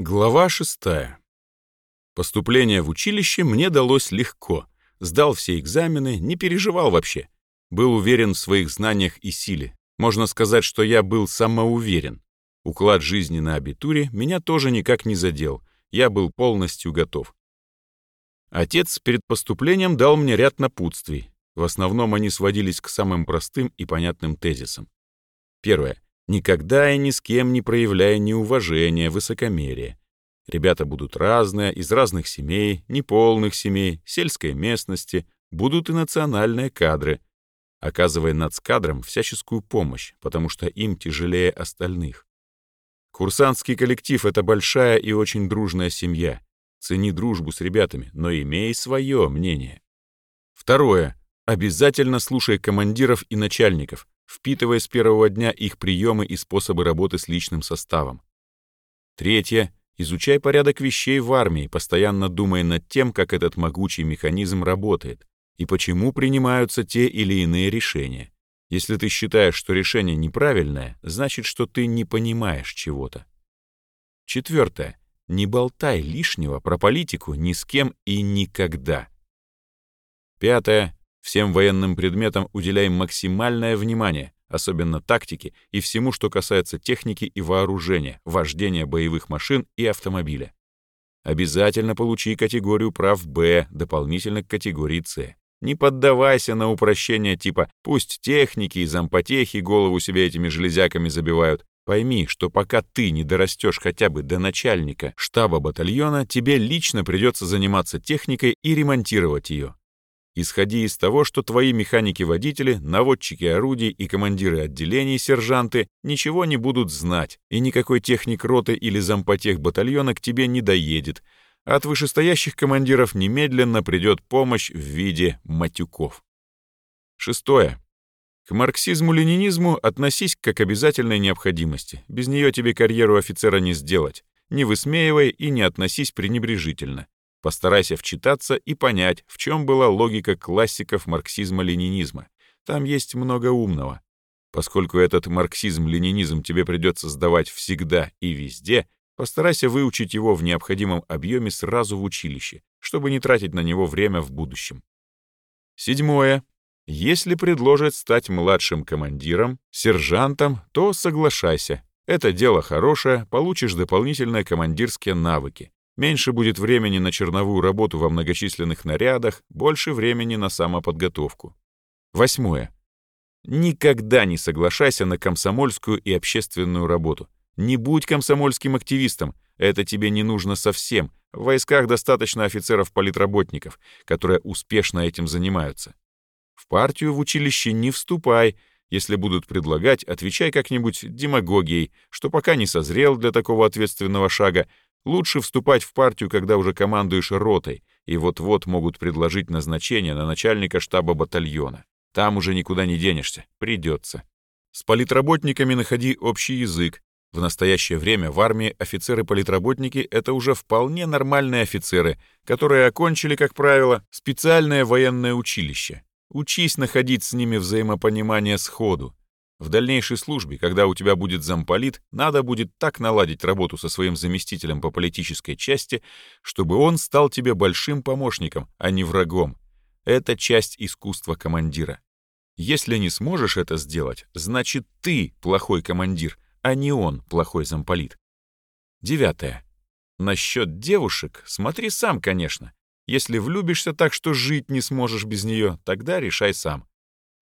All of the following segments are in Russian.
Глава шестая. Поступление в училище мне далось легко. Сдал все экзамены, не переживал вообще. Был уверен в своих знаниях и силе. Можно сказать, что я был самоуверен. Уклад жизни на абитуре меня тоже никак не задел. Я был полностью готов. Отец перед поступлением дал мне ряд напутствий. В основном они сводились к самым простым и понятным тезисам. Первое. Никогда и ни с кем не проявляя неуважения, высокомерия. Ребята будут разные, из разных семей, неполных семей, сельской местности, будут и национальные кадры, оказывая нацкадрам всяческую помощь, потому что им тяжелее остальных. Курсантский коллектив — это большая и очень дружная семья. Цени дружбу с ребятами, но имей свое мнение. Второе. Обязательно слушай командиров и начальников, впитывая с первого дня их приемы и способы работы с личным составом. Третье. Изучай порядок вещей в армии, постоянно думая над тем, как этот могучий механизм работает и почему принимаются те или иные решения. Если ты считаешь, что решение неправильное, значит, что ты не понимаешь чего-то. Четвертое. Не болтай лишнего про политику ни с кем и никогда. Пятое. Всем военным предметам уделяем максимальное внимание, особенно тактике и всему, что касается техники и вооружения, вождения боевых машин и автомобиля. Обязательно получи категорию прав Б, дополнительно к категории С. Не поддавайся на упрощения типа «пусть техники и зампотехи голову себе этими железяками забивают». Пойми, что пока ты не дорастешь хотя бы до начальника штаба батальона, тебе лично придется заниматься техникой и ремонтировать ее. Исходи из того, что твои механики-водители, наводчики орудий и командиры отделений, сержанты ничего не будут знать, и никакой техник роты или зампотех батальона к тебе не доедет. От вышестоящих командиров немедленно придет помощь в виде матюков. Шестое. К марксизму-ленинизму относись как к обязательной необходимости. Без нее тебе карьеру офицера не сделать. Не высмеивай и не относись пренебрежительно. Постарайся вчитаться и понять, в чем была логика классиков марксизма-ленинизма. Там есть много умного. Поскольку этот марксизм-ленинизм тебе придется сдавать всегда и везде, постарайся выучить его в необходимом объеме сразу в училище, чтобы не тратить на него время в будущем. Седьмое. Если предложат стать младшим командиром, сержантом, то соглашайся. Это дело хорошее, получишь дополнительные командирские навыки. Меньше будет времени на черновую работу во многочисленных нарядах, больше времени на самоподготовку. Восьмое. Никогда не соглашайся на комсомольскую и общественную работу. Не будь комсомольским активистом, это тебе не нужно совсем. В войсках достаточно офицеров-политработников, которые успешно этим занимаются. В партию в училище не вступай. Если будут предлагать, отвечай как-нибудь демагогией, что пока не созрел для такого ответственного шага, Лучше вступать в партию, когда уже командуешь ротой, и вот-вот могут предложить назначение на начальника штаба батальона. Там уже никуда не денешься, придется. С политработниками находи общий язык. В настоящее время в армии офицеры-политработники — это уже вполне нормальные офицеры, которые окончили, как правило, специальное военное училище. Учись находить с ними взаимопонимание сходу. В дальнейшей службе, когда у тебя будет замполит, надо будет так наладить работу со своим заместителем по политической части, чтобы он стал тебе большим помощником, а не врагом. Это часть искусства командира. Если не сможешь это сделать, значит ты плохой командир, а не он плохой замполит. Девятое. Насчет девушек смотри сам, конечно. Если влюбишься так, что жить не сможешь без нее, тогда решай сам.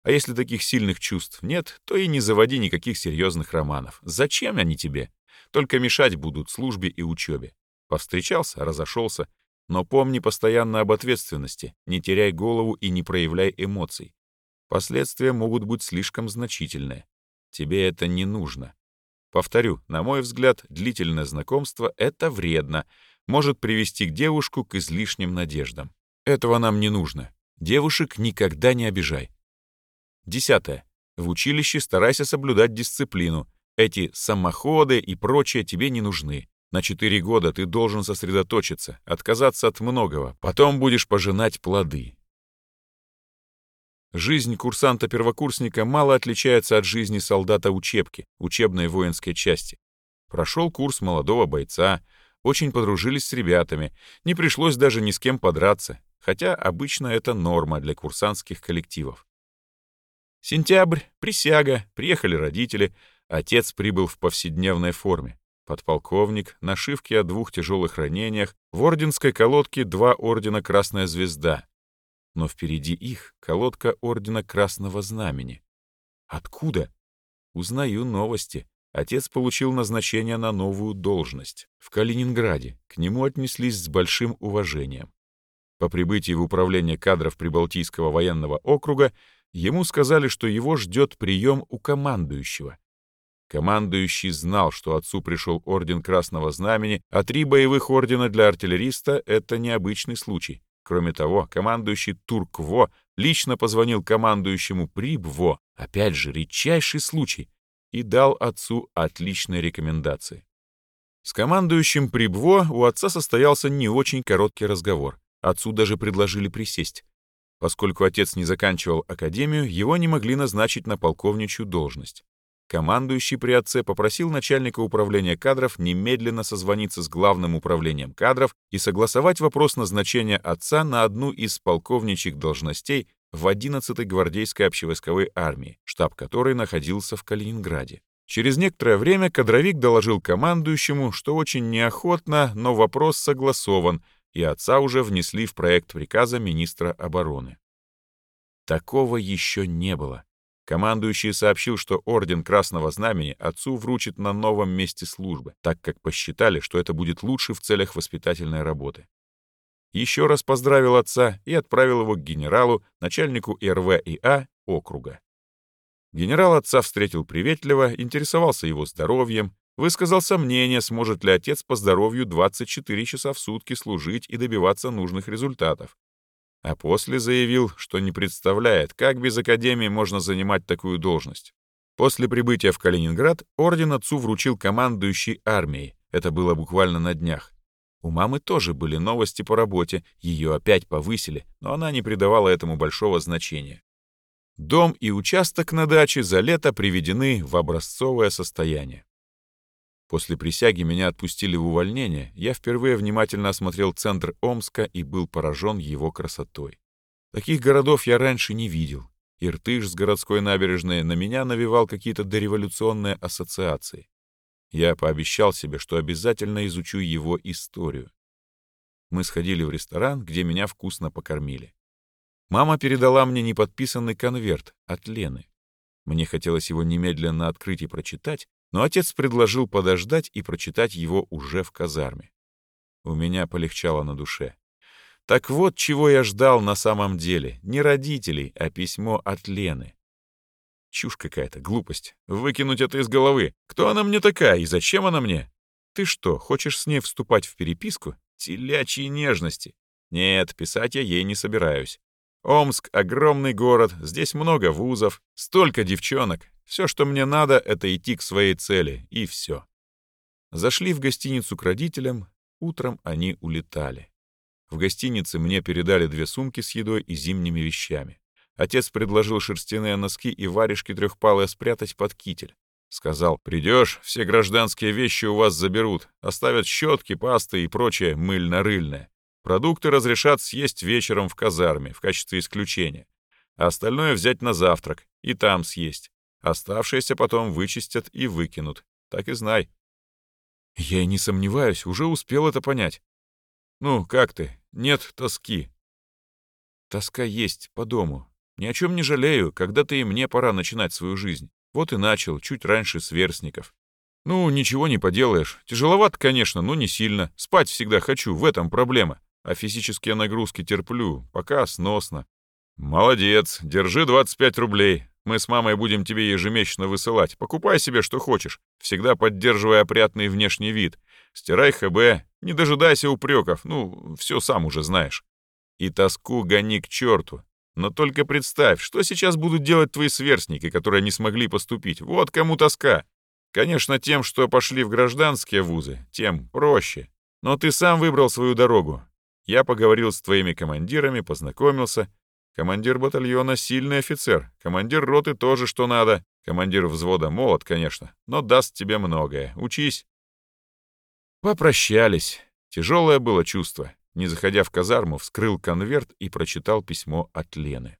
А если таких сильных чувств нет, то и не заводи никаких серьезных романов. Зачем они тебе? Только мешать будут службе и учебе. Повстречался, разошелся. Но помни постоянно об ответственности, не теряй голову и не проявляй эмоций. Последствия могут быть слишком значительные. Тебе это не нужно. Повторю, на мой взгляд, длительное знакомство — это вредно, может привести к девушку к излишним надеждам. Этого нам не нужно. Девушек никогда не обижай. Десятое. В училище старайся соблюдать дисциплину. Эти самоходы и прочее тебе не нужны. На четыре года ты должен сосредоточиться, отказаться от многого, потом будешь пожинать плоды. Жизнь курсанта-первокурсника мало отличается от жизни солдата учебки, учебной воинской части. Прошел курс молодого бойца, Очень подружились с ребятами, не пришлось даже ни с кем подраться, хотя обычно это норма для курсантских коллективов. Сентябрь, присяга, приехали родители, отец прибыл в повседневной форме. Подполковник, нашивки о двух тяжелых ранениях, в орденской колодке два ордена Красная Звезда. Но впереди их колодка ордена Красного Знамени. Откуда? Узнаю новости. Отец получил назначение на новую должность в Калининграде. К нему отнеслись с большим уважением. По прибытии в управление кадров Прибалтийского военного округа ему сказали, что его ждет прием у командующего. Командующий знал, что отцу пришел орден Красного Знамени, а три боевых ордена для артиллериста — это необычный случай. Кроме того, командующий Туркво лично позвонил командующему Прибво, опять же, редчайший случай, и дал отцу отличные рекомендации. С командующим Прибво у отца состоялся не очень короткий разговор. Отцу даже предложили присесть. Поскольку отец не заканчивал академию, его не могли назначить на полковничью должность. Командующий при отце попросил начальника управления кадров немедленно созвониться с главным управлением кадров и согласовать вопрос назначения отца на одну из полковничьих должностей в 11-й гвардейской общевойсковой армии, штаб которой находился в Калининграде. Через некоторое время кадровик доложил командующему, что очень неохотно, но вопрос согласован, и отца уже внесли в проект приказа министра обороны. Такого еще не было. Командующий сообщил, что орден Красного Знамени отцу вручит на новом месте службы, так как посчитали, что это будет лучше в целях воспитательной работы. Еще раз поздравил отца и отправил его к генералу, начальнику РВИА округа. Генерал отца встретил приветливо, интересовался его здоровьем, высказал сомнение, сможет ли отец по здоровью 24 часа в сутки служить и добиваться нужных результатов, а после заявил, что не представляет, как без академии можно занимать такую должность. После прибытия в Калининград орден отцу вручил командующий армией. Это было буквально на днях. У мамы тоже были новости по работе, ее опять повысили, но она не придавала этому большого значения. Дом и участок на даче за лето приведены в образцовое состояние. После присяги меня отпустили в увольнение, я впервые внимательно осмотрел центр Омска и был поражен его красотой. Таких городов я раньше не видел. Иртыш с городской набережной на меня навевал какие-то дореволюционные ассоциации. Я пообещал себе, что обязательно изучу его историю. Мы сходили в ресторан, где меня вкусно покормили. Мама передала мне неподписанный конверт от Лены. Мне хотелось его немедленно открыть и прочитать, но отец предложил подождать и прочитать его уже в казарме. У меня полегчало на душе. Так вот, чего я ждал на самом деле. Не родителей, а письмо от Лены. Чушь какая-то, глупость. Выкинуть это из головы. Кто она мне такая и зачем она мне? Ты что, хочешь с ней вступать в переписку? Телячьи нежности. Нет, писать я ей не собираюсь. Омск — огромный город, здесь много вузов, столько девчонок. Все, что мне надо, это идти к своей цели, и все. Зашли в гостиницу к родителям, утром они улетали. В гостинице мне передали две сумки с едой и зимними вещами. Отец предложил шерстяные носки и варежки трехпалые спрятать под китель. Сказал, придешь, все гражданские вещи у вас заберут, оставят щетки, пасты и прочее мыльно-рыльное. Продукты разрешат съесть вечером в казарме в качестве исключения. А остальное взять на завтрак и там съесть. Оставшиеся потом вычистят и выкинут. Так и знай. Я и не сомневаюсь, уже успел это понять. Ну, как ты? Нет тоски. Тоска есть по дому. Ни о чем не жалею, когда-то и мне пора начинать свою жизнь. Вот и начал, чуть раньше сверстников. Ну, ничего не поделаешь. Тяжеловато, конечно, но не сильно. Спать всегда хочу, в этом проблема а физические нагрузки терплю, пока сносно. Молодец, держи 25 рублей. Мы с мамой будем тебе ежемесячно высылать. Покупай себе, что хочешь, всегда поддерживая опрятный внешний вид. Стирай ХБ, не дожидайся упреков, ну, все сам уже знаешь. И тоску гони к черту. Но только представь, что сейчас будут делать твои сверстники, которые не смогли поступить. Вот кому тоска. Конечно, тем, что пошли в гражданские вузы, тем проще. Но ты сам выбрал свою дорогу. Я поговорил с твоими командирами, познакомился. Командир батальона — сильный офицер, командир роты тоже что надо. Командир взвода молод, конечно, но даст тебе многое. Учись. Попрощались. Тяжелое было чувство. Не заходя в казарму, вскрыл конверт и прочитал письмо от Лены.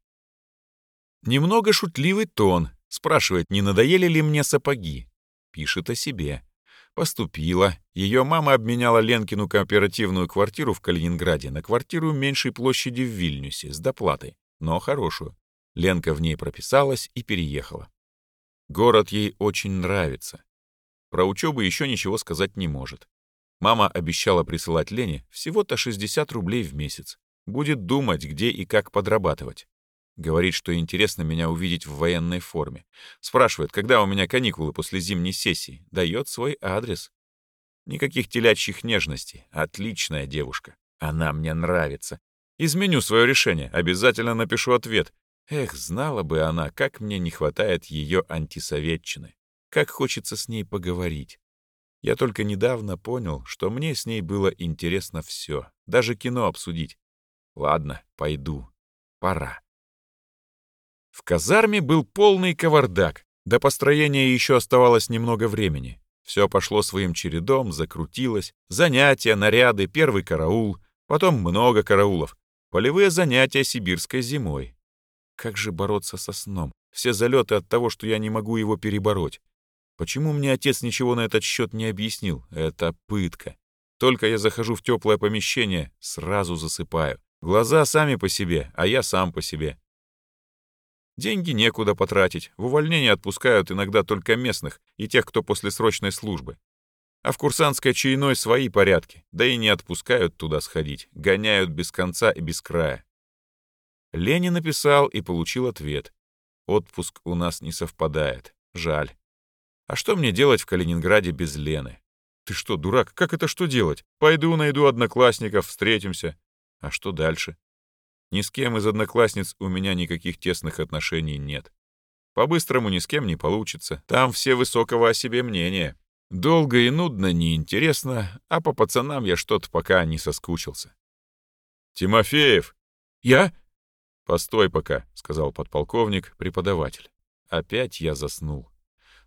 Немного шутливый тон. Спрашивает, не надоели ли мне сапоги. Пишет о себе. Поступила. Ее мама обменяла Ленкину кооперативную квартиру в Калининграде на квартиру меньшей площади в Вильнюсе с доплатой, но хорошую. Ленка в ней прописалась и переехала. Город ей очень нравится. Про учебу еще ничего сказать не может. Мама обещала присылать Лене всего-то 60 рублей в месяц. Будет думать, где и как подрабатывать. Говорит, что интересно меня увидеть в военной форме. Спрашивает, когда у меня каникулы после зимней сессии. Дает свой адрес. Никаких телячьих нежностей. Отличная девушка. Она мне нравится. Изменю свое решение. Обязательно напишу ответ. Эх, знала бы она, как мне не хватает ее антисоветчины. Как хочется с ней поговорить. Я только недавно понял, что мне с ней было интересно все. Даже кино обсудить. Ладно, пойду. Пора. В казарме был полный кавардак. До построения еще оставалось немного времени. Все пошло своим чередом, закрутилось. Занятия, наряды, первый караул, потом много караулов. Полевые занятия сибирской зимой. Как же бороться со сном? Все залеты от того, что я не могу его перебороть. Почему мне отец ничего на этот счет не объяснил? Это пытка. Только я захожу в теплое помещение, сразу засыпаю. Глаза сами по себе, а я сам по себе. Деньги некуда потратить, в увольнение отпускают иногда только местных и тех, кто после срочной службы. А в курсантской чайной свои порядки, да и не отпускают туда сходить, гоняют без конца и без края. Леня написал и получил ответ. Отпуск у нас не совпадает. Жаль. А что мне делать в Калининграде без Лены? Ты что, дурак, как это что делать? Пойду найду одноклассников, встретимся. А что дальше? Ни с кем из одноклассниц у меня никаких тесных отношений нет. По-быстрому ни с кем не получится. Там все высокого о себе мнения. Долго и нудно неинтересно, а по пацанам я что-то пока не соскучился. «Тимофеев!» «Я?» «Постой пока», — сказал подполковник, преподаватель. Опять я заснул.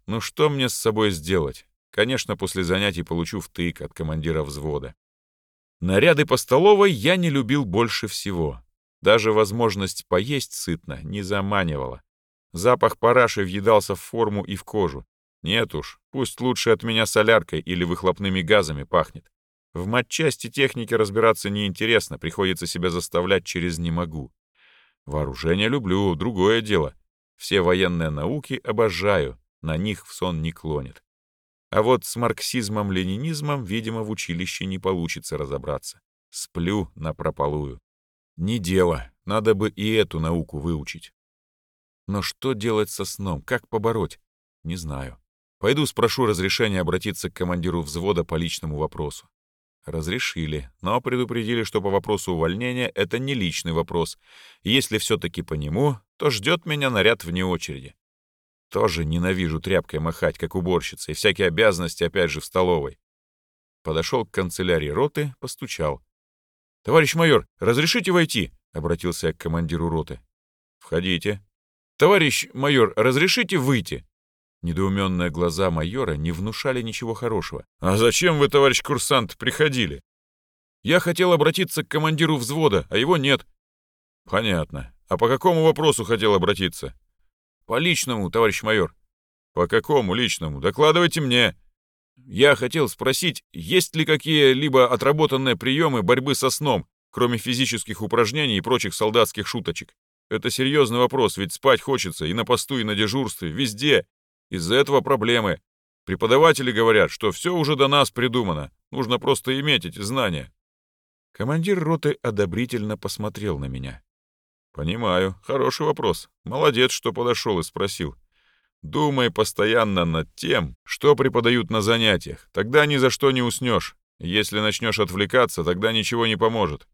Ну что мне с собой сделать? Конечно, после занятий получу втык от командира взвода. Наряды по столовой я не любил больше всего. Даже возможность поесть сытно не заманивала. Запах параши въедался в форму и в кожу. Нет уж, пусть лучше от меня соляркой или выхлопными газами пахнет. В матчасти техники разбираться неинтересно, приходится себя заставлять через «не могу». Вооружение люблю, другое дело. Все военные науки обожаю, на них в сон не клонит. А вот с марксизмом-ленинизмом, видимо, в училище не получится разобраться. Сплю напропалую. Не дело, надо бы и эту науку выучить. Но что делать со сном, как побороть? Не знаю. Пойду спрошу разрешения обратиться к командиру взвода по личному вопросу. Разрешили, но предупредили, что по вопросу увольнения это не личный вопрос. если все-таки по нему, то ждет меня наряд вне очереди. Тоже ненавижу тряпкой махать, как уборщица, и всякие обязанности опять же в столовой. Подошел к канцелярии роты, постучал. «Товарищ майор, разрешите войти?» — обратился я к командиру роты. «Входите». «Товарищ майор, разрешите выйти?» Недоуменные глаза майора не внушали ничего хорошего. «А зачем вы, товарищ курсант, приходили?» «Я хотел обратиться к командиру взвода, а его нет». «Понятно. А по какому вопросу хотел обратиться?» «По личному, товарищ майор». «По какому личному? Докладывайте мне». Я хотел спросить, есть ли какие-либо отработанные приемы борьбы со сном, кроме физических упражнений и прочих солдатских шуточек? Это серьезный вопрос, ведь спать хочется и на посту, и на дежурстве, везде. Из-за этого проблемы. Преподаватели говорят, что все уже до нас придумано, нужно просто иметь эти знания. Командир роты одобрительно посмотрел на меня. «Понимаю, хороший вопрос. Молодец, что подошел и спросил. Думай постоянно над тем, что преподают на занятиях. Тогда ни за что не уснешь. Если начнешь отвлекаться, тогда ничего не поможет.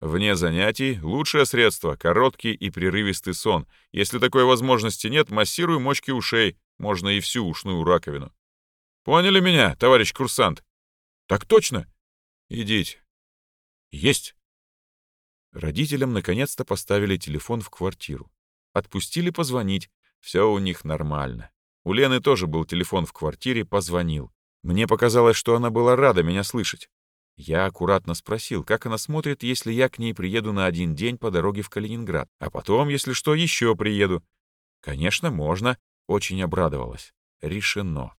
Вне занятий лучшее средство — короткий и прерывистый сон. Если такой возможности нет, массируй мочки ушей, можно и всю ушную раковину. Поняли меня, товарищ курсант? Так точно. Идите. Есть. Родителям наконец-то поставили телефон в квартиру. Отпустили позвонить, все у них нормально. У Лены тоже был телефон в квартире, позвонил. Мне показалось, что она была рада меня слышать. Я аккуратно спросил, как она смотрит, если я к ней приеду на один день по дороге в Калининград, а потом, если что, еще приеду. Конечно, можно. Очень обрадовалась. Решено.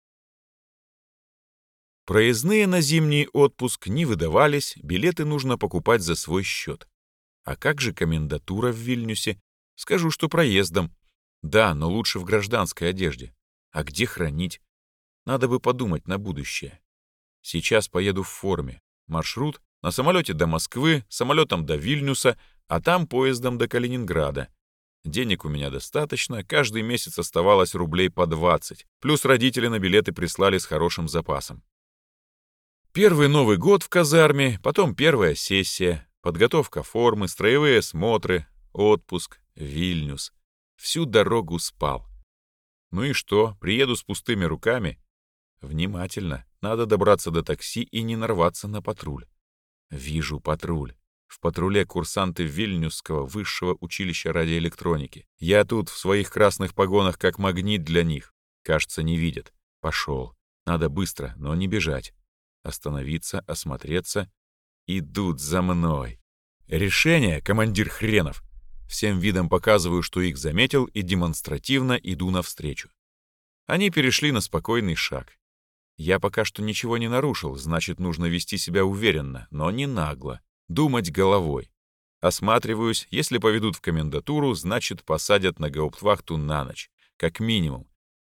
Проездные на зимний отпуск не выдавались, билеты нужно покупать за свой счет. А как же комендатура в Вильнюсе? Скажу, что проездом. Да, но лучше в гражданской одежде. А где хранить? Надо бы подумать на будущее. Сейчас поеду в форме. Маршрут на самолете до Москвы, самолетом до Вильнюса, а там поездом до Калининграда. Денег у меня достаточно, каждый месяц оставалось рублей по 20, плюс родители на билеты прислали с хорошим запасом. Первый Новый год в казарме, потом первая сессия, подготовка формы, строевые смотры, отпуск, Вильнюс. Всю дорогу спал. Ну и что, приеду с пустыми руками? Внимательно, надо добраться до такси и не нарваться на патруль. Вижу патруль. В патруле курсанты Вильнюсского высшего училища радиоэлектроники. Я тут в своих красных погонах как магнит для них. Кажется, не видят. Пошел. Надо быстро, но не бежать. Остановиться, осмотреться. Идут за мной. Решение, командир хренов. Всем видом показываю, что их заметил, и демонстративно иду навстречу. Они перешли на спокойный шаг. Я пока что ничего не нарушил, значит, нужно вести себя уверенно, но не нагло. Думать головой. Осматриваюсь, если поведут в комендатуру, значит, посадят на гауптвахту на ночь. Как минимум.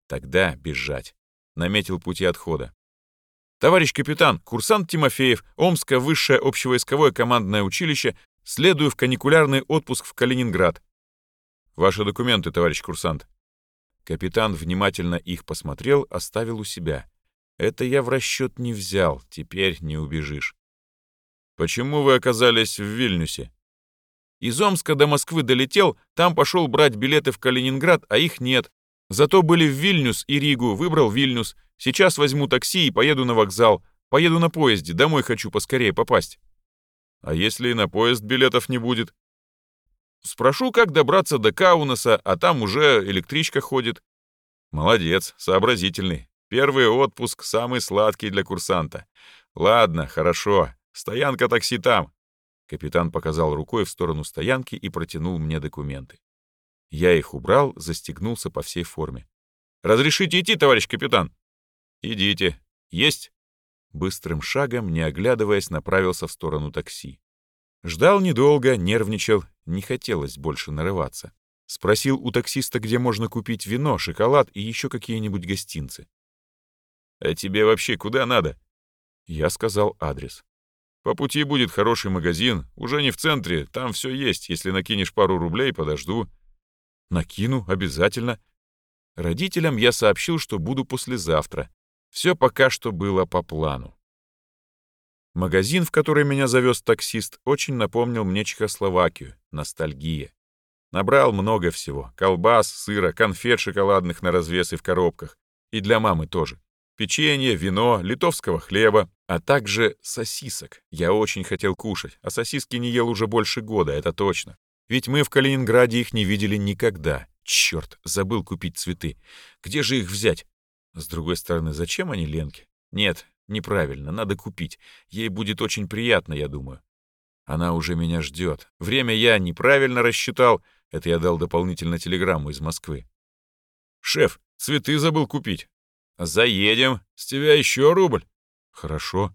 Тогда бежать. Наметил пути отхода. «Товарищ капитан, курсант Тимофеев, Омское высшее общевойсковое командное училище, следую в каникулярный отпуск в Калининград». «Ваши документы, товарищ курсант». Капитан внимательно их посмотрел, оставил у себя. Это я в расчет не взял, теперь не убежишь. Почему вы оказались в Вильнюсе? Из Омска до Москвы долетел, там пошел брать билеты в Калининград, а их нет. Зато были в Вильнюс и Ригу, выбрал Вильнюс. Сейчас возьму такси и поеду на вокзал. Поеду на поезде, домой хочу поскорее попасть. А если и на поезд билетов не будет? Спрошу, как добраться до Каунаса, а там уже электричка ходит. Молодец, сообразительный. Первый отпуск самый сладкий для курсанта. Ладно, хорошо, Стоянка такси там!» Капитан показал рукой в сторону стоянки и протянул мне документы. Я их убрал, застегнулся по всей форме. «Разрешите идти, товарищ капитан?» «Идите. Есть?» Быстрым шагом, не оглядываясь, направился в сторону такси. Ждал недолго, нервничал, не хотелось больше нарываться. Спросил у таксиста, где можно купить вино, шоколад и еще какие-нибудь гостинцы. «А тебе вообще куда надо?» Я сказал адрес. По пути будет хороший магазин, уже не в центре, там все есть. Если накинешь пару рублей, подожду. Накину, обязательно. Родителям я сообщил, что буду послезавтра. Все пока что было по плану. Магазин, в который меня завез таксист, очень напомнил мне Чехословакию, ностальгия. Набрал много всего. Колбас, сыра, конфет шоколадных на развес и в коробках. И для мамы тоже печенье, вино, литовского хлеба, а также сосисок. Я очень хотел кушать, а сосиски не ел уже больше года, это точно. Ведь мы в Калининграде их не видели никогда. Черт, забыл купить цветы. Где же их взять? С другой стороны, зачем они Ленке? Нет, неправильно, надо купить. Ей будет очень приятно, я думаю. Она уже меня ждет. Время я неправильно рассчитал. Это я дал дополнительно телеграмму из Москвы. «Шеф, цветы забыл купить. «Заедем. С тебя еще рубль». «Хорошо».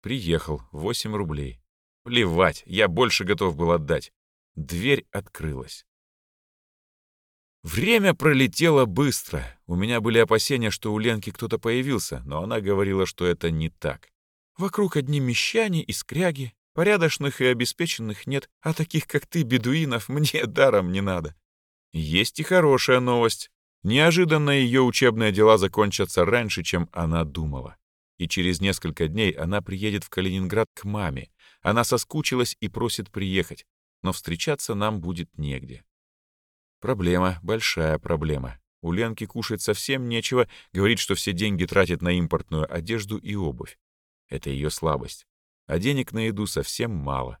Приехал. Восемь рублей. Плевать, я больше готов был отдать. Дверь открылась. Время пролетело быстро. У меня были опасения, что у Ленки кто-то появился, но она говорила, что это не так. Вокруг одни мещане и скряги. Порядочных и обеспеченных нет, а таких, как ты, бедуинов, мне даром не надо. Есть и хорошая новость. Неожиданно ее учебные дела закончатся раньше, чем она думала. И через несколько дней она приедет в Калининград к маме. Она соскучилась и просит приехать, но встречаться нам будет негде. Проблема, большая проблема. У Ленки кушать совсем нечего, говорит, что все деньги тратит на импортную одежду и обувь. Это ее слабость. А денег на еду совсем мало.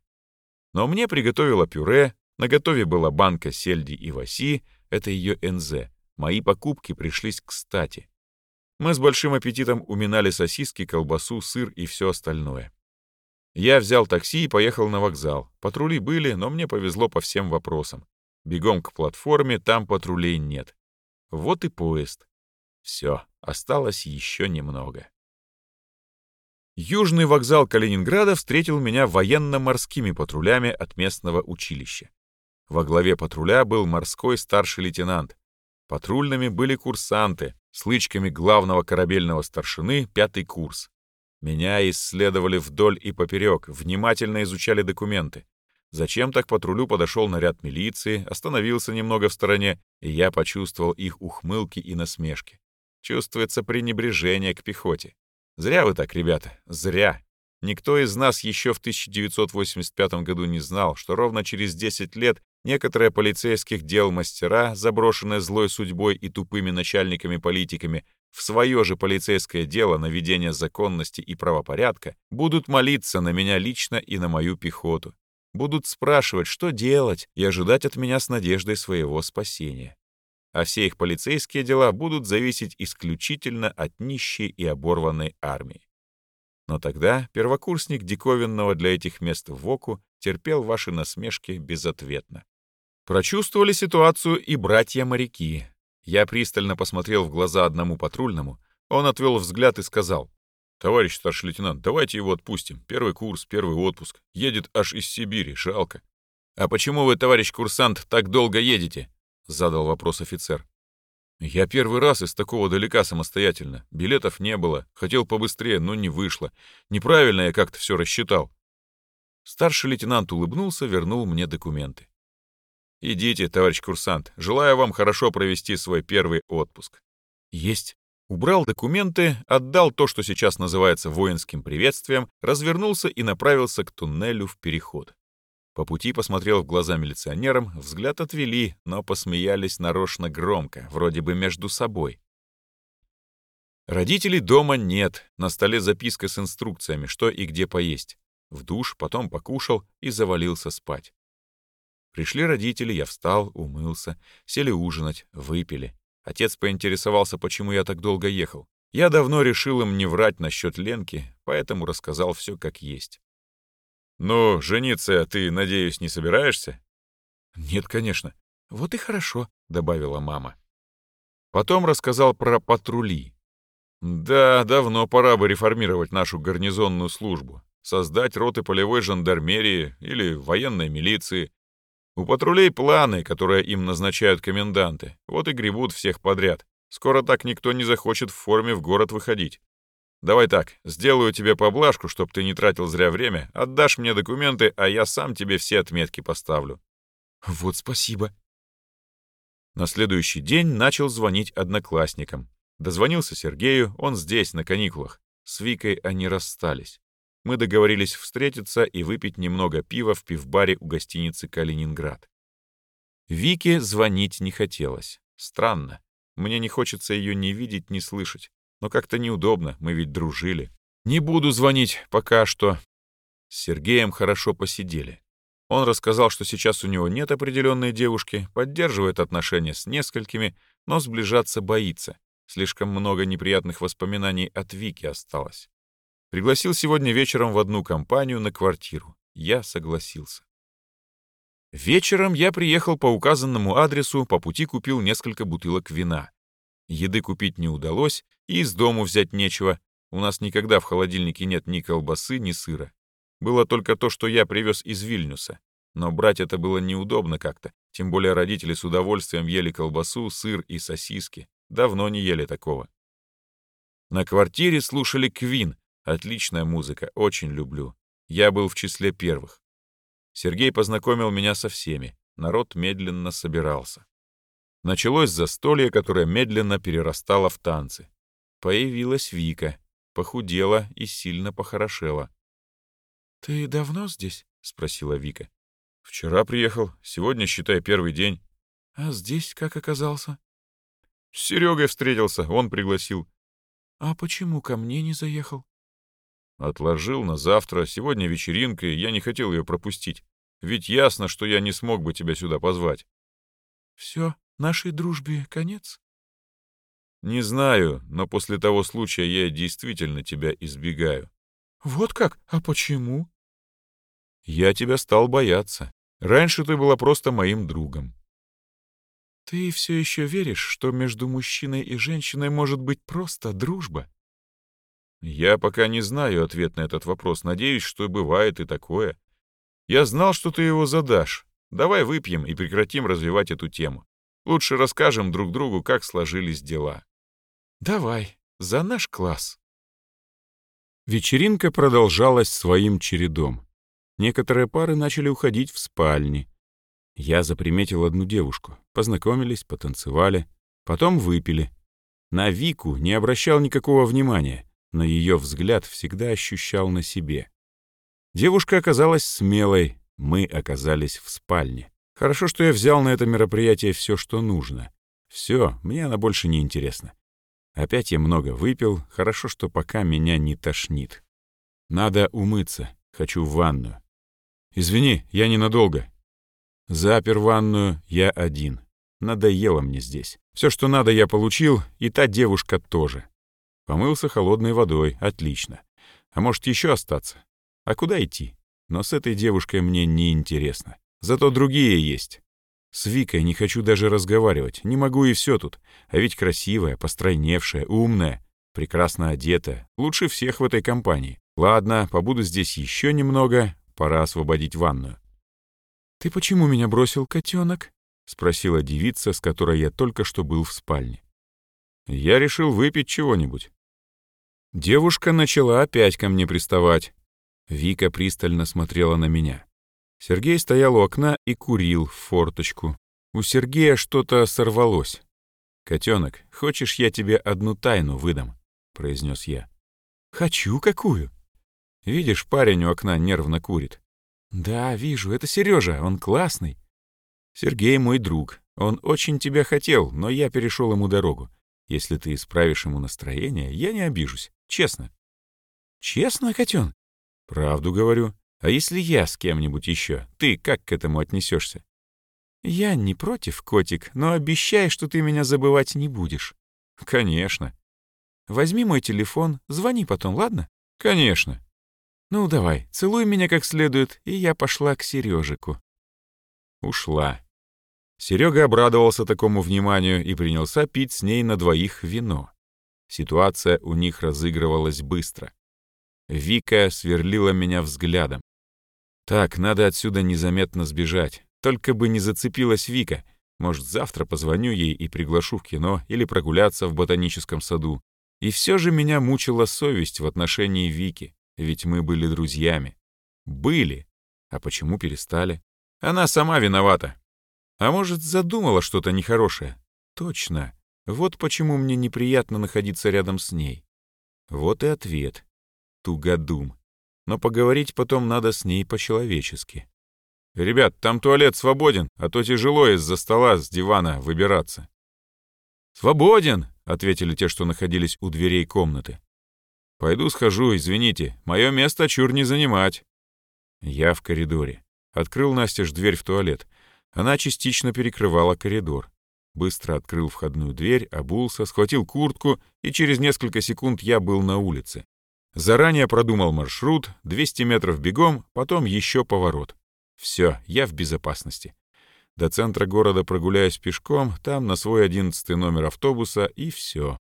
Но мне приготовила пюре, на готове была банка сельди и васи, это ее НЗ, Мои покупки пришлись кстати. Мы с большим аппетитом уминали сосиски, колбасу, сыр и все остальное. Я взял такси и поехал на вокзал. Патрули были, но мне повезло по всем вопросам. Бегом к платформе, там патрулей нет. Вот и поезд. Все, осталось еще немного. Южный вокзал Калининграда встретил меня военно-морскими патрулями от местного училища. Во главе патруля был морской старший лейтенант. Патрульными были курсанты, с лычками главного корабельного старшины пятый курс. Меня исследовали вдоль и поперек, внимательно изучали документы. Зачем так патрулю подошел наряд милиции, остановился немного в стороне, и я почувствовал их ухмылки и насмешки. Чувствуется пренебрежение к пехоте. Зря вы так, ребята, зря. Никто из нас еще в 1985 году не знал, что ровно через 10 лет некоторые полицейских дел мастера, заброшенные злой судьбой и тупыми начальниками-политиками, в свое же полицейское дело наведения законности и правопорядка, будут молиться на меня лично и на мою пехоту. Будут спрашивать, что делать, и ожидать от меня с надеждой своего спасения. А все их полицейские дела будут зависеть исключительно от нищей и оборванной армии. Но тогда первокурсник диковинного для этих мест в ВОКу терпел ваши насмешки безответно. Прочувствовали ситуацию и братья-моряки. Я пристально посмотрел в глаза одному патрульному, он отвел взгляд и сказал, «Товарищ старший лейтенант, давайте его отпустим. Первый курс, первый отпуск. Едет аж из Сибири, жалко». «А почему вы, товарищ курсант, так долго едете?» — задал вопрос офицер. «Я первый раз из такого далека самостоятельно. Билетов не было. Хотел побыстрее, но не вышло. Неправильно я как-то все рассчитал». Старший лейтенант улыбнулся, вернул мне документы. «Идите, товарищ курсант. Желаю вам хорошо провести свой первый отпуск». «Есть». Убрал документы, отдал то, что сейчас называется воинским приветствием, развернулся и направился к туннелю в переход. По пути посмотрел в глаза милиционерам, взгляд отвели, но посмеялись нарочно громко, вроде бы между собой. Родителей дома нет, на столе записка с инструкциями, что и где поесть. В душ, потом покушал и завалился спать. Пришли родители, я встал, умылся, сели ужинать, выпили. Отец поинтересовался, почему я так долго ехал. Я давно решил им не врать насчет Ленки, поэтому рассказал все как есть. «Ну, жениться ты, надеюсь, не собираешься?» «Нет, конечно». «Вот и хорошо», — добавила мама. Потом рассказал про патрули. «Да, давно пора бы реформировать нашу гарнизонную службу, создать роты полевой жандармерии или военной милиции, у патрулей планы, которые им назначают коменданты. Вот и гребут всех подряд. Скоро так никто не захочет в форме в город выходить. Давай так, сделаю тебе поблажку, чтоб ты не тратил зря время, отдашь мне документы, а я сам тебе все отметки поставлю. Вот спасибо. На следующий день начал звонить одноклассникам. Дозвонился Сергею, он здесь, на каникулах. С Викой они расстались мы договорились встретиться и выпить немного пива в пивбаре у гостиницы «Калининград». Вике звонить не хотелось. Странно. Мне не хочется ее ни видеть, ни слышать. Но как-то неудобно, мы ведь дружили. Не буду звонить пока что. С Сергеем хорошо посидели. Он рассказал, что сейчас у него нет определенной девушки, поддерживает отношения с несколькими, но сближаться боится. Слишком много неприятных воспоминаний от Вики осталось. Пригласил сегодня вечером в одну компанию на квартиру. Я согласился. Вечером я приехал по указанному адресу, по пути купил несколько бутылок вина. Еды купить не удалось, и из дому взять нечего. У нас никогда в холодильнике нет ни колбасы, ни сыра. Было только то, что я привез из Вильнюса. Но брать это было неудобно как-то, тем более родители с удовольствием ели колбасу, сыр и сосиски. Давно не ели такого. На квартире слушали Квин, Отличная музыка, очень люблю. Я был в числе первых. Сергей познакомил меня со всеми. Народ медленно собирался. Началось застолье, которое медленно перерастало в танцы. Появилась Вика, похудела и сильно похорошела. «Ты давно здесь?» — спросила Вика. «Вчера приехал, сегодня, считай, первый день». «А здесь как оказался?» «С Серегой встретился, он пригласил». «А почему ко мне не заехал?» Отложил на завтра, сегодня вечеринка, и я не хотел ее пропустить. Ведь ясно, что я не смог бы тебя сюда позвать. Все, нашей дружбе конец? Не знаю, но после того случая я действительно тебя избегаю. Вот как? А почему? Я тебя стал бояться. Раньше ты была просто моим другом. Ты все еще веришь, что между мужчиной и женщиной может быть просто дружба? Я пока не знаю ответ на этот вопрос. Надеюсь, что бывает и такое. Я знал, что ты его задашь. Давай выпьем и прекратим развивать эту тему. Лучше расскажем друг другу, как сложились дела. Давай, за наш класс. Вечеринка продолжалась своим чередом. Некоторые пары начали уходить в спальни. Я заприметил одну девушку. Познакомились, потанцевали. Потом выпили. На Вику не обращал никакого внимания, но ее взгляд всегда ощущал на себе. Девушка оказалась смелой, мы оказались в спальне. Хорошо, что я взял на это мероприятие все, что нужно. Все, мне она больше не интересна. Опять я много выпил, хорошо, что пока меня не тошнит. Надо умыться, хочу в ванную. Извини, я ненадолго. Запер ванную, я один. Надоело мне здесь. Все, что надо, я получил, и та девушка тоже. Помылся холодной водой, отлично. А может, еще остаться? А куда идти? Но с этой девушкой мне не интересно. Зато другие есть. С Викой не хочу даже разговаривать, не могу и все тут. А ведь красивая, постройневшая, умная, прекрасно одетая, лучше всех в этой компании. Ладно, побуду здесь еще немного, пора освободить ванную. «Ты почему меня бросил, котенок? спросила девица, с которой я только что был в спальне. Я решил выпить чего-нибудь. Девушка начала опять ко мне приставать. Вика пристально смотрела на меня. Сергей стоял у окна и курил в форточку. У Сергея что-то сорвалось. «Котенок, хочешь, я тебе одну тайну выдам?» — произнес я. «Хочу какую?» «Видишь, парень у окна нервно курит». «Да, вижу, это Сережа, он классный». «Сергей мой друг. Он очень тебя хотел, но я перешел ему дорогу. Если ты исправишь ему настроение, я не обижусь. Честно». «Честно, котен?» «Правду говорю. А если я с кем-нибудь еще, ты как к этому отнесешься? Я не против, котик, но обещай, что ты меня забывать не будешь. Конечно. Возьми мой телефон, звони потом, ладно? Конечно. Ну, давай, целуй меня как следует, и я пошла к Сережику. Ушла. Серега обрадовался такому вниманию и принялся пить с ней на двоих вино. Ситуация у них разыгрывалась быстро. Вика сверлила меня взглядом. Так, надо отсюда незаметно сбежать. Только бы не зацепилась Вика. Может, завтра позвоню ей и приглашу в кино или прогуляться в ботаническом саду. И все же меня мучила совесть в отношении Вики, ведь мы были друзьями. Были. А почему перестали? Она сама виновата. А может, задумала что-то нехорошее? Точно. Вот почему мне неприятно находиться рядом с ней. Вот и ответ. Тугодум но поговорить потом надо с ней по-человечески. «Ребят, там туалет свободен, а то тяжело из-за стола с дивана выбираться». «Свободен!» — ответили те, что находились у дверей комнаты. «Пойду схожу, извините, мое место чур не занимать». Я в коридоре. Открыл Настеж дверь в туалет. Она частично перекрывала коридор. Быстро открыл входную дверь, обулся, схватил куртку, и через несколько секунд я был на улице. Заранее продумал маршрут, 200 метров бегом, потом еще поворот. Все, я в безопасности. До центра города прогуляюсь пешком, там на свой одиннадцатый номер автобуса и все.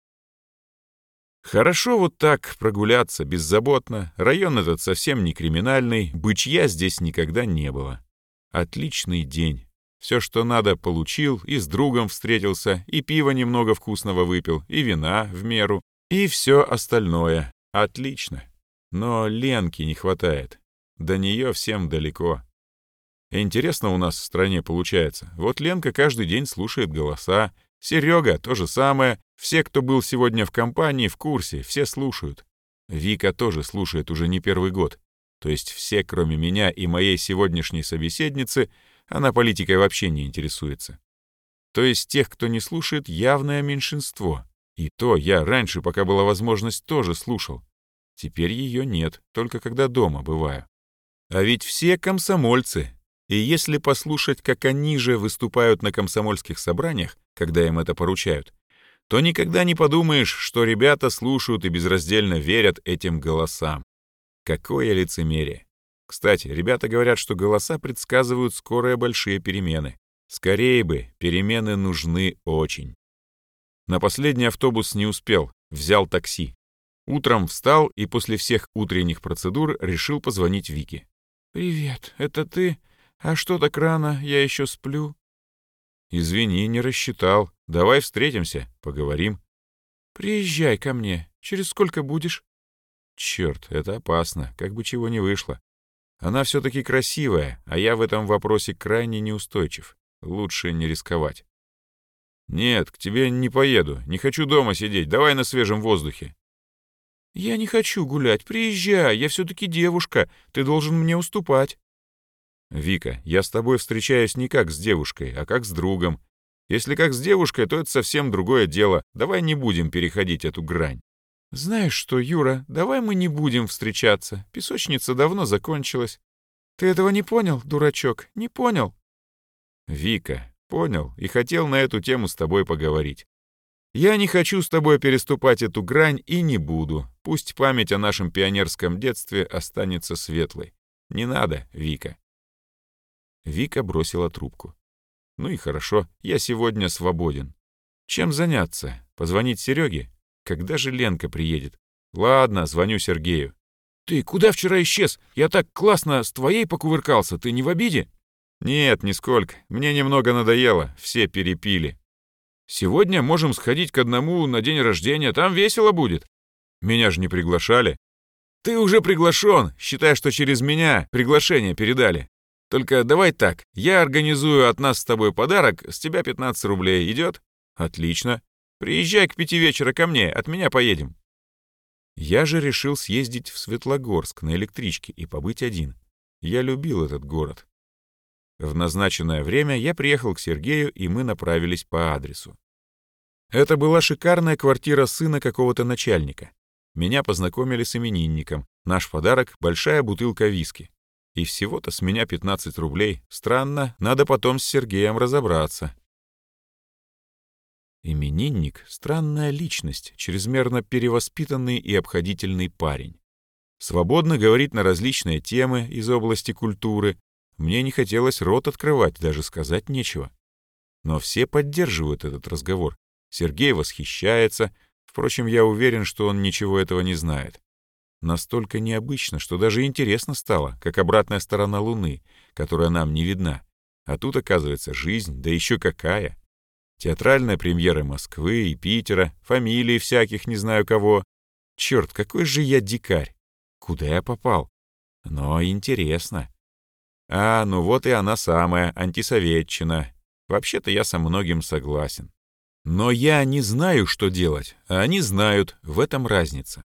Хорошо вот так прогуляться, беззаботно. Район этот совсем не криминальный, бычья здесь никогда не было. Отличный день. Все, что надо, получил, и с другом встретился, и пива немного вкусного выпил, и вина в меру, и все остальное. Отлично. Но Ленки не хватает. До нее всем далеко. Интересно у нас в стране получается. Вот Ленка каждый день слушает голоса. Серега то же самое. Все, кто был сегодня в компании, в курсе, все слушают. Вика тоже слушает уже не первый год. То есть все, кроме меня и моей сегодняшней собеседницы, она политикой вообще не интересуется. То есть тех, кто не слушает, явное меньшинство. И то я раньше, пока была возможность, тоже слушал. Теперь ее нет, только когда дома бываю. А ведь все комсомольцы. И если послушать, как они же выступают на комсомольских собраниях, когда им это поручают, то никогда не подумаешь, что ребята слушают и безраздельно верят этим голосам. Какое лицемерие. Кстати, ребята говорят, что голоса предсказывают скорые большие перемены. Скорее бы, перемены нужны очень. На последний автобус не успел, взял такси. Утром встал и после всех утренних процедур решил позвонить Вике. «Привет, это ты? А что так рано? Я еще сплю». «Извини, не рассчитал. Давай встретимся, поговорим». «Приезжай ко мне. Через сколько будешь?» Черт, это опасно, как бы чего не вышло. Она все-таки красивая, а я в этом вопросе крайне неустойчив. Лучше не рисковать. «Нет, к тебе не поеду. Не хочу дома сидеть. Давай на свежем воздухе». «Я не хочу гулять. Приезжай. Я все-таки девушка. Ты должен мне уступать». «Вика, я с тобой встречаюсь не как с девушкой, а как с другом. Если как с девушкой, то это совсем другое дело. Давай не будем переходить эту грань». «Знаешь что, Юра, давай мы не будем встречаться. Песочница давно закончилась. Ты этого не понял, дурачок? Не понял?» «Вика, понял и хотел на эту тему с тобой поговорить. Я не хочу с тобой переступать эту грань и не буду. Пусть память о нашем пионерском детстве останется светлой. Не надо, Вика. Вика бросила трубку. «Ну и хорошо, я сегодня свободен. Чем заняться? Позвонить Сереге? Когда же Ленка приедет? Ладно, звоню Сергею. «Ты куда вчера исчез? Я так классно с твоей покувыркался, ты не в обиде?» «Нет, нисколько. Мне немного надоело, все перепили. Сегодня можем сходить к одному на день рождения, там весело будет. Меня же не приглашали». «Ты уже приглашен, считай, что через меня приглашение передали. Только давай так, я организую от нас с тобой подарок, с тебя 15 рублей, идет? Отлично. Приезжай к пяти вечера ко мне, от меня поедем. Я же решил съездить в Светлогорск на электричке и побыть один. Я любил этот город. В назначенное время я приехал к Сергею, и мы направились по адресу. Это была шикарная квартира сына какого-то начальника. Меня познакомили с именинником. Наш подарок — большая бутылка виски. И всего-то с меня 15 рублей. Странно, надо потом с Сергеем разобраться. Именинник — странная личность, чрезмерно перевоспитанный и обходительный парень. Свободно говорит на различные темы из области культуры. Мне не хотелось рот открывать, даже сказать нечего. Но все поддерживают этот разговор. Сергей восхищается. Впрочем, я уверен, что он ничего этого не знает. Настолько необычно, что даже интересно стало, как обратная сторона Луны, которая нам не видна. А тут, оказывается, жизнь, да еще какая. Театральная премьера Москвы и Питера, фамилии всяких не знаю кого. Черт, какой же я дикарь! Куда я попал? Но интересно. А, ну вот и она самая, антисоветчина. Вообще-то я со многим согласен. Но я не знаю, что делать, а они знают, в этом разница.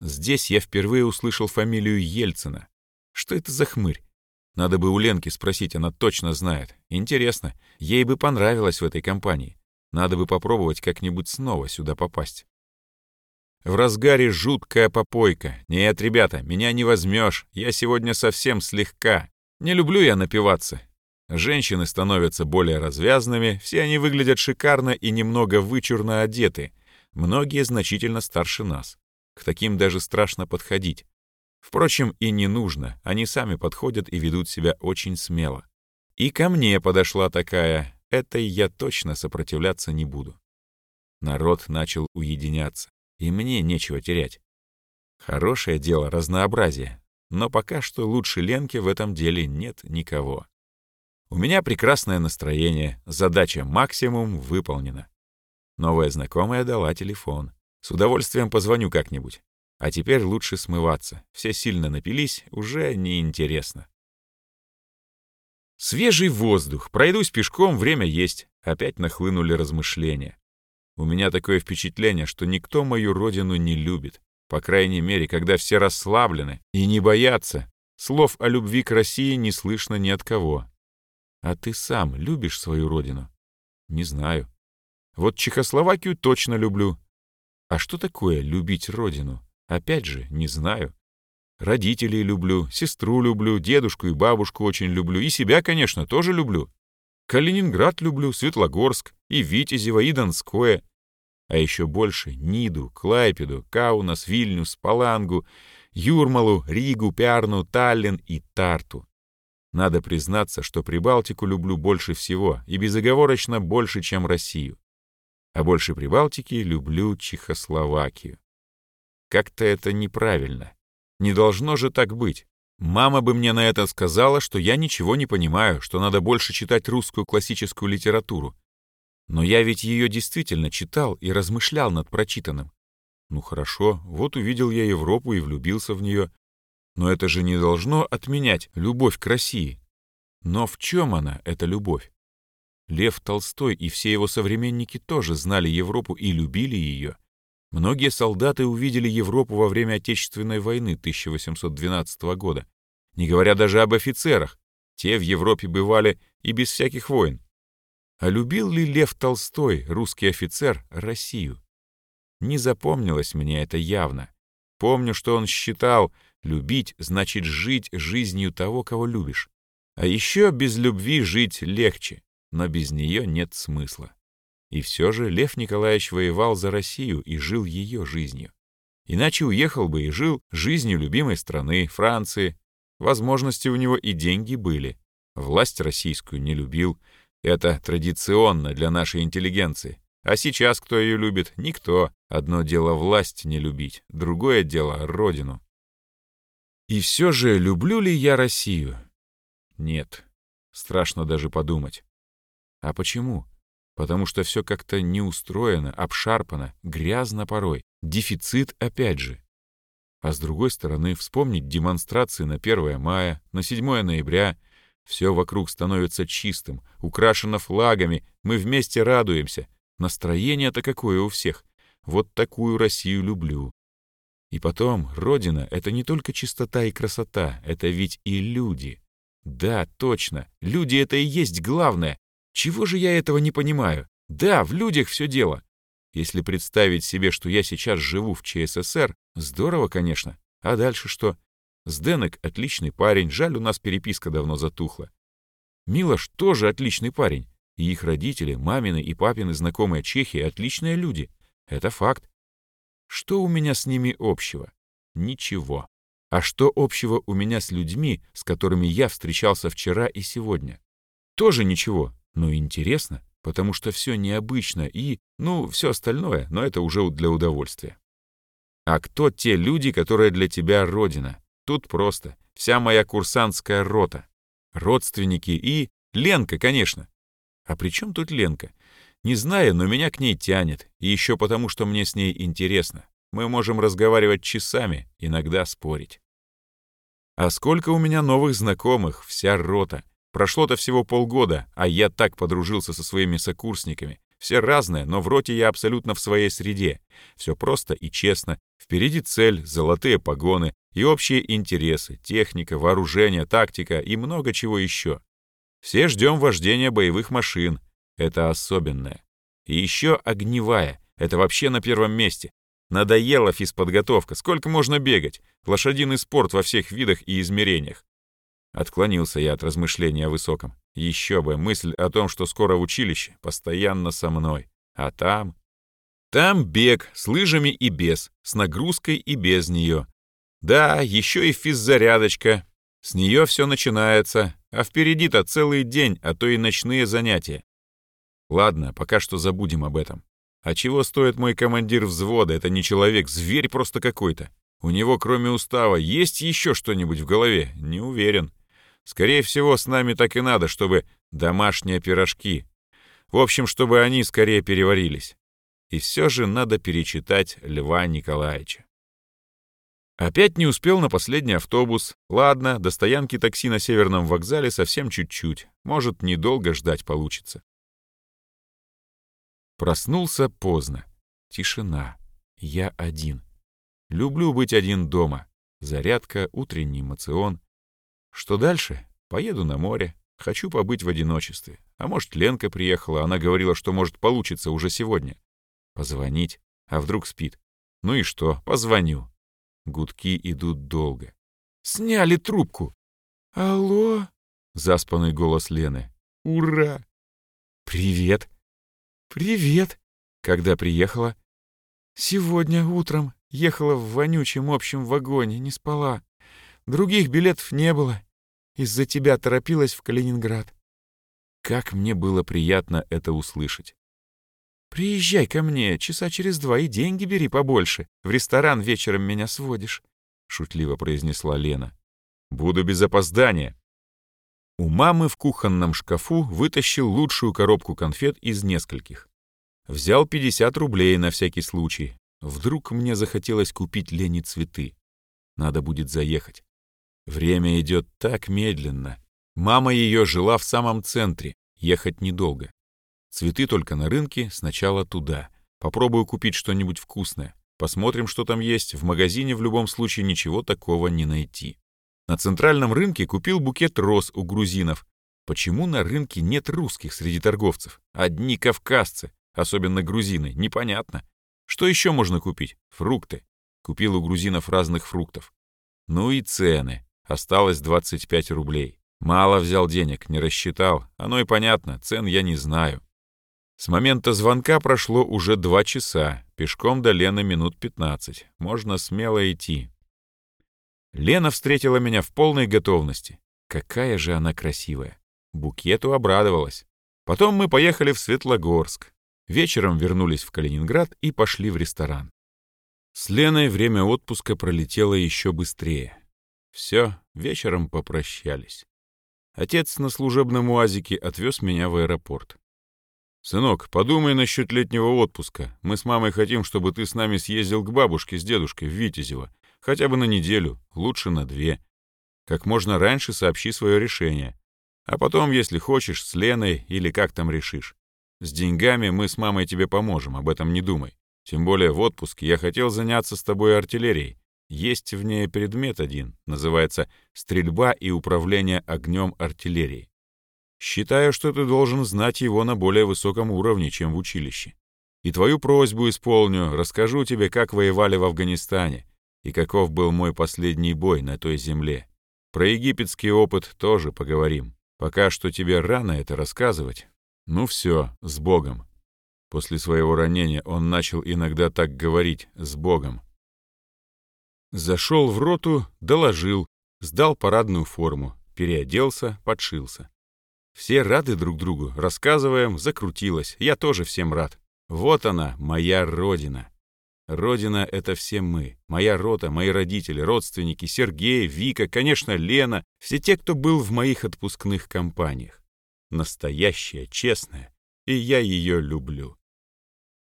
Здесь я впервые услышал фамилию Ельцина. Что это за хмырь? Надо бы у Ленки спросить, она точно знает. Интересно, ей бы понравилось в этой компании. Надо бы попробовать как-нибудь снова сюда попасть. В разгаре жуткая попойка. Нет, ребята, меня не возьмешь. Я сегодня совсем слегка. Не люблю я напиваться. Женщины становятся более развязными, все они выглядят шикарно и немного вычурно одеты. Многие значительно старше нас. К таким даже страшно подходить. Впрочем, и не нужно, они сами подходят и ведут себя очень смело. И ко мне подошла такая, этой я точно сопротивляться не буду. Народ начал уединяться, и мне нечего терять. Хорошее дело разнообразие, но пока что лучше Ленки в этом деле нет никого. У меня прекрасное настроение, задача максимум выполнена. Новая знакомая дала телефон. С удовольствием позвоню как-нибудь. А теперь лучше смываться. Все сильно напились, уже неинтересно. Свежий воздух. Пройдусь пешком, время есть. Опять нахлынули размышления. У меня такое впечатление, что никто мою родину не любит. По крайней мере, когда все расслаблены и не боятся. Слов о любви к России не слышно ни от кого. А ты сам любишь свою родину? Не знаю. Вот Чехословакию точно люблю. А что такое любить родину? Опять же, не знаю. Родителей люблю, сестру люблю, дедушку и бабушку очень люблю, и себя, конечно, тоже люблю. Калининград люблю, Светлогорск, и Витязево, и Донское. а еще больше Ниду, Клайпеду, Каунас, Вильнюс, Палангу, Юрмалу, Ригу, Пярну, Таллин и Тарту. Надо признаться, что Прибалтику люблю больше всего и безоговорочно больше, чем Россию. А больше Прибалтики люблю Чехословакию. Как-то это неправильно. Не должно же так быть. Мама бы мне на это сказала, что я ничего не понимаю, что надо больше читать русскую классическую литературу. Но я ведь ее действительно читал и размышлял над прочитанным. Ну хорошо, вот увидел я Европу и влюбился в нее. Но это же не должно отменять любовь к России. Но в чем она, эта любовь? Лев Толстой и все его современники тоже знали Европу и любили ее. Многие солдаты увидели Европу во время Отечественной войны 1812 года, не говоря даже об офицерах. Те в Европе бывали и без всяких войн. А любил ли Лев Толстой, русский офицер, Россию? Не запомнилось мне это явно. Помню, что он считал, любить значит жить жизнью того, кого любишь. А еще без любви жить легче, но без нее нет смысла. И все же Лев Николаевич воевал за Россию и жил ее жизнью. Иначе уехал бы и жил жизнью любимой страны, Франции. Возможности у него и деньги были. Власть российскую не любил. Это традиционно для нашей интеллигенции. А сейчас кто ее любит? Никто. Одно дело власть не любить, другое дело — родину. И все же люблю ли я Россию? Нет. Страшно даже подумать. А почему? Потому что все как-то не устроено, обшарпано, грязно порой, дефицит опять же. А с другой стороны, вспомнить демонстрации на 1 мая, на 7 ноября, все вокруг становится чистым, украшено флагами, мы вместе радуемся. Настроение-то какое у всех. Вот такую Россию люблю. И потом, Родина — это не только чистота и красота, это ведь и люди. Да, точно, люди — это и есть главное, чего же я этого не понимаю? Да, в людях все дело. Если представить себе, что я сейчас живу в ЧССР, здорово, конечно. А дальше что? Сденек — отличный парень, жаль, у нас переписка давно затухла. Милош тоже отличный парень. И их родители, мамины и папины знакомые чехи — отличные люди. Это факт. Что у меня с ними общего? Ничего. А что общего у меня с людьми, с которыми я встречался вчера и сегодня? Тоже ничего. Но интересно, потому что все необычно и, ну, все остальное, но это уже для удовольствия. А кто те люди, которые для тебя родина? Тут просто. Вся моя курсантская рота. Родственники и... Ленка, конечно. А при чем тут Ленка? Не знаю, но меня к ней тянет. И еще потому, что мне с ней интересно. Мы можем разговаривать часами, иногда спорить. А сколько у меня новых знакомых, вся рота. Прошло-то всего полгода, а я так подружился со своими сокурсниками. Все разные, но в роте я абсолютно в своей среде. Все просто и честно. Впереди цель, золотые погоны и общие интересы, техника, вооружение, тактика и много чего еще. Все ждем вождения боевых машин. Это особенное. И еще огневая. Это вообще на первом месте. Надоела физподготовка. Сколько можно бегать? Лошадиный спорт во всех видах и измерениях. Отклонился я от размышления о высоком. Еще бы, мысль о том, что скоро училище, постоянно со мной. А там... Там бег, с лыжами и без, с нагрузкой и без нее. Да, еще и физзарядочка. С нее все начинается, а впереди-то целый день, а то и ночные занятия. Ладно, пока что забудем об этом. А чего стоит мой командир взвода? Это не человек, зверь просто какой-то. У него, кроме устава, есть еще что-нибудь в голове? Не уверен. Скорее всего, с нами так и надо, чтобы домашние пирожки. В общем, чтобы они скорее переварились. И все же надо перечитать Льва Николаевича. Опять не успел на последний автобус. Ладно, до стоянки такси на Северном вокзале совсем чуть-чуть. Может, недолго ждать получится. Проснулся поздно. Тишина. Я один. Люблю быть один дома. Зарядка, утренний эмоцион. Что дальше? Поеду на море. Хочу побыть в одиночестве. А может, Ленка приехала, она говорила, что может получится уже сегодня. Позвонить. А вдруг спит? Ну и что, позвоню. Гудки идут долго. Сняли трубку. «Алло?» — заспанный голос Лены. «Ура!» «Привет!» «Привет!» Когда приехала? Сегодня утром. Ехала в вонючем общем вагоне, не спала. Других билетов не было. Из-за тебя торопилась в Калининград. Как мне было приятно это услышать. «Приезжай ко мне часа через два и деньги бери побольше. В ресторан вечером меня сводишь», — шутливо произнесла Лена. «Буду без опоздания». У мамы в кухонном шкафу вытащил лучшую коробку конфет из нескольких. Взял 50 рублей на всякий случай. Вдруг мне захотелось купить Лене цветы. Надо будет заехать. Время идет так медленно. Мама ее жила в самом центре, ехать недолго. Цветы только на рынке, сначала туда. Попробую купить что-нибудь вкусное. Посмотрим, что там есть. В магазине в любом случае ничего такого не найти. На центральном рынке купил букет роз у грузинов. Почему на рынке нет русских среди торговцев? Одни кавказцы, особенно грузины, непонятно. Что еще можно купить? Фрукты. Купил у грузинов разных фруктов. Ну и цены. Осталось 25 рублей. Мало взял денег, не рассчитал. Оно и понятно, цен я не знаю. С момента звонка прошло уже два часа. Пешком до Лены минут 15. Можно смело идти. Лена встретила меня в полной готовности. Какая же она красивая. Букету обрадовалась. Потом мы поехали в Светлогорск. Вечером вернулись в Калининград и пошли в ресторан. С Леной время отпуска пролетело еще быстрее. Все, вечером попрощались. Отец на служебном УАЗике отвез меня в аэропорт. «Сынок, подумай насчет летнего отпуска. Мы с мамой хотим, чтобы ты с нами съездил к бабушке с дедушкой в Витязево. Хотя бы на неделю, лучше на две. Как можно раньше сообщи свое решение. А потом, если хочешь, с Леной или как там решишь. С деньгами мы с мамой тебе поможем, об этом не думай. Тем более в отпуске я хотел заняться с тобой артиллерией. Есть в ней предмет один, называется «Стрельба и управление огнем артиллерии». Считаю, что ты должен знать его на более высоком уровне, чем в училище. И твою просьбу исполню, расскажу тебе, как воевали в Афганистане и каков был мой последний бой на той земле. Про египетский опыт тоже поговорим. Пока что тебе рано это рассказывать. Ну все, с Богом. После своего ранения он начал иногда так говорить «с Богом». Зашел в роту, доложил, сдал парадную форму, переоделся, подшился. Все рады друг другу, рассказываем, закрутилось, я тоже всем рад. Вот она, моя родина. Родина — это все мы. Моя рота, мои родители, родственники, Сергей, Вика, конечно, Лена, все те, кто был в моих отпускных компаниях. Настоящая, честная, и я ее люблю.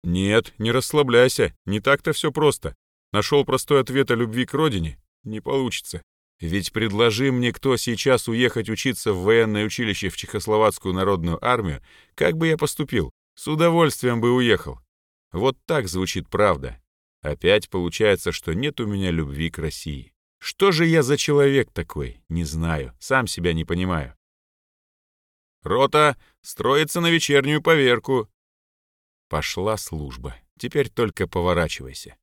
Нет, не расслабляйся, не так-то все просто. Нашел простой ответ о любви к родине? Не получится. Ведь предложи мне кто сейчас уехать учиться в военное училище в Чехословацкую народную армию, как бы я поступил? С удовольствием бы уехал. Вот так звучит правда. Опять получается, что нет у меня любви к России. Что же я за человек такой? Не знаю, сам себя не понимаю. Рота строится на вечернюю поверку. Пошла служба. Теперь только поворачивайся.